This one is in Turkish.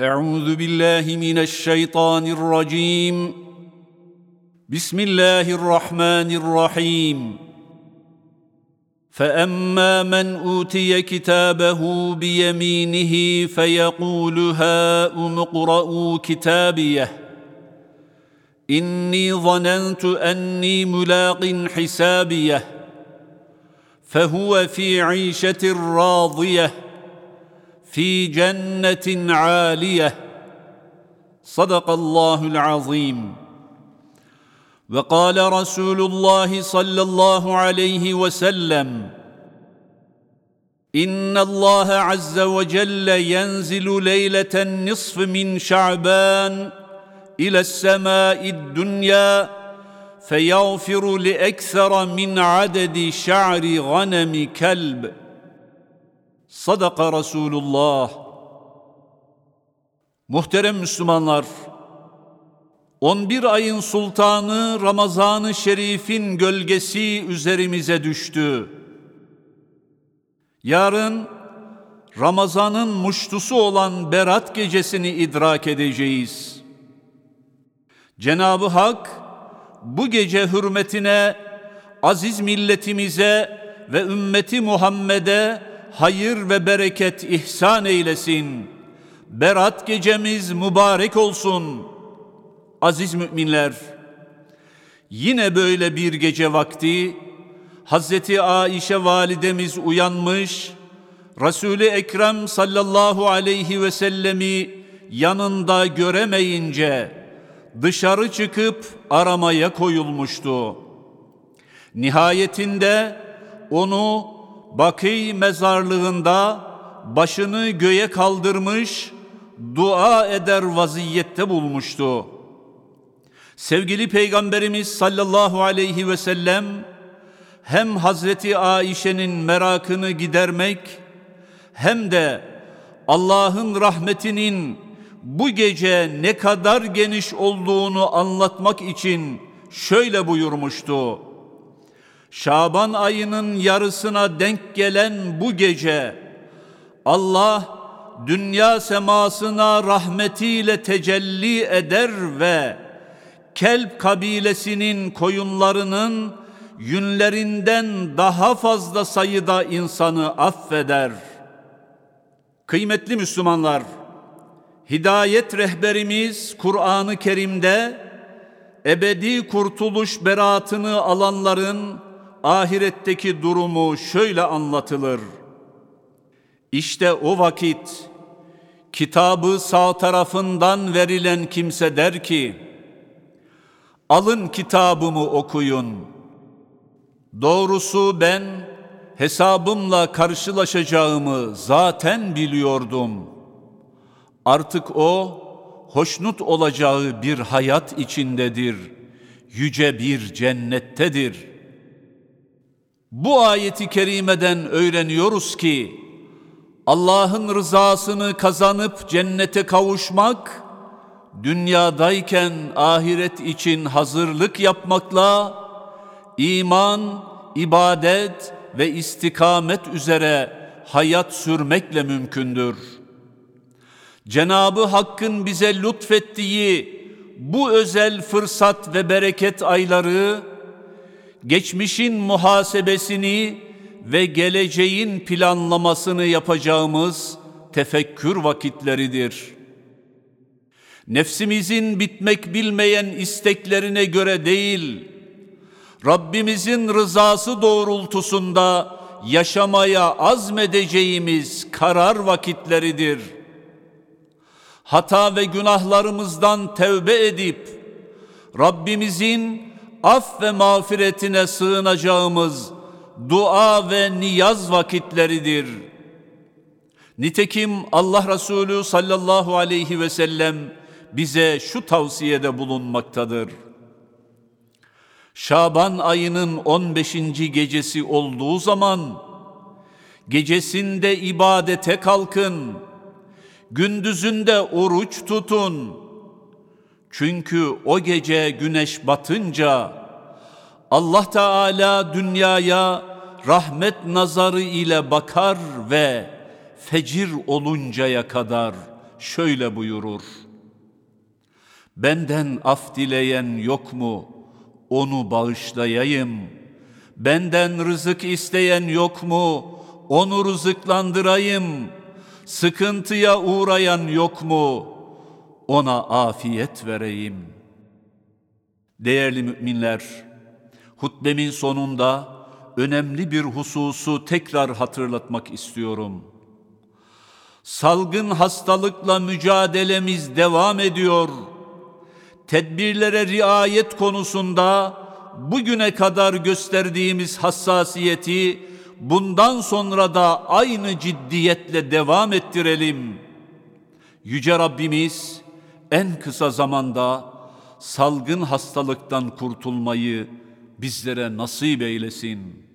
أعوذ بالله من الشيطان الرجيم. بسم الله الرحمن الرحيم. فأما من أوتي كتابه بيمينه فيقول هاؤم اقرءوا كتابيه. إني ظننت أني ملاق حسابيه. فهو في عيشة راضية. في جنة عالية. صدق الله العظيم. وقال رسول الله صلى الله عليه وسلم إن الله عز وجل ينزل ليلة النصف من شعبان إلى السماء الدنيا فيغفر لأكثر من عدد شعر غنم كلب. Sadaka Resulullah. Muhterem Müslümanlar, 11 ayın sultanı Ramazan-ı Şerif'in gölgesi üzerimize düştü. Yarın Ramazan'ın muştusu olan Berat gecesini idrak edeceğiz. Cenabı Hak bu gece hürmetine aziz milletimize ve ümmeti Muhammed'e hayır ve bereket ihsan eylesin. Berat gecemiz mübarek olsun.'' Aziz müminler, yine böyle bir gece vakti Hazreti Aişe validemiz uyanmış, Resul-i Ekrem sallallahu aleyhi ve sellemi yanında göremeyince dışarı çıkıp aramaya koyulmuştu. Nihayetinde onu Bakı mezarlığında başını göğe kaldırmış, dua eder vaziyette bulmuştu. Sevgili Peygamberimiz sallallahu aleyhi ve sellem hem Hazreti Aişe'nin merakını gidermek hem de Allah'ın rahmetinin bu gece ne kadar geniş olduğunu anlatmak için şöyle buyurmuştu. Şaban ayının yarısına denk gelen bu gece Allah dünya semasına rahmetiyle tecelli eder ve Kelp kabilesinin koyunlarının yünlerinden daha fazla sayıda insanı affeder. Kıymetli Müslümanlar, hidayet rehberimiz Kur'an-ı Kerim'de ebedi kurtuluş beratını alanların ahiretteki durumu şöyle anlatılır. İşte o vakit kitabı sağ tarafından verilen kimse der ki, Alın kitabımı okuyun. Doğrusu ben hesabımla karşılaşacağımı zaten biliyordum. Artık o hoşnut olacağı bir hayat içindedir. Yüce bir cennettedir. Bu ayeti kerimeden öğreniyoruz ki Allah'ın rızasını kazanıp cennete kavuşmak dünyadayken ahiret için hazırlık yapmakla iman, ibadet ve istikamet üzere hayat sürmekle mümkündür. Cenabı Hakk'ın bize lütfettiği bu özel fırsat ve bereket ayları geçmişin muhasebesini ve geleceğin planlamasını yapacağımız tefekkür vakitleridir.'' nefsimizin bitmek bilmeyen isteklerine göre değil, Rabbimizin rızası doğrultusunda yaşamaya azmedeceğimiz karar vakitleridir. Hata ve günahlarımızdan tevbe edip Rabbimizin af ve mağfiretine sığınacağımız dua ve niyaz vakitleridir. Nitekim Allah Resulü sallallahu aleyhi ve sellem bize şu tavsiyede bulunmaktadır. Şaban ayının 15. gecesi olduğu zaman gecesinde ibadete kalkın, gündüzünde oruç tutun. Çünkü o gece güneş batınca Allah Teala dünyaya rahmet nazarı ile bakar ve fecir oluncaya kadar şöyle buyurur. Benden af dileyen yok mu? Onu bağışlayayım. Benden rızık isteyen yok mu? Onu rızıklandırayım. Sıkıntıya uğrayan yok mu? Ona afiyet vereyim. Değerli müminler, hutbemin sonunda önemli bir hususu tekrar hatırlatmak istiyorum. Salgın hastalıkla mücadelemiz devam ediyor. Tedbirlere riayet konusunda bugüne kadar gösterdiğimiz hassasiyeti bundan sonra da aynı ciddiyetle devam ettirelim. Yüce Rabbimiz en kısa zamanda salgın hastalıktan kurtulmayı bizlere nasip eylesin.''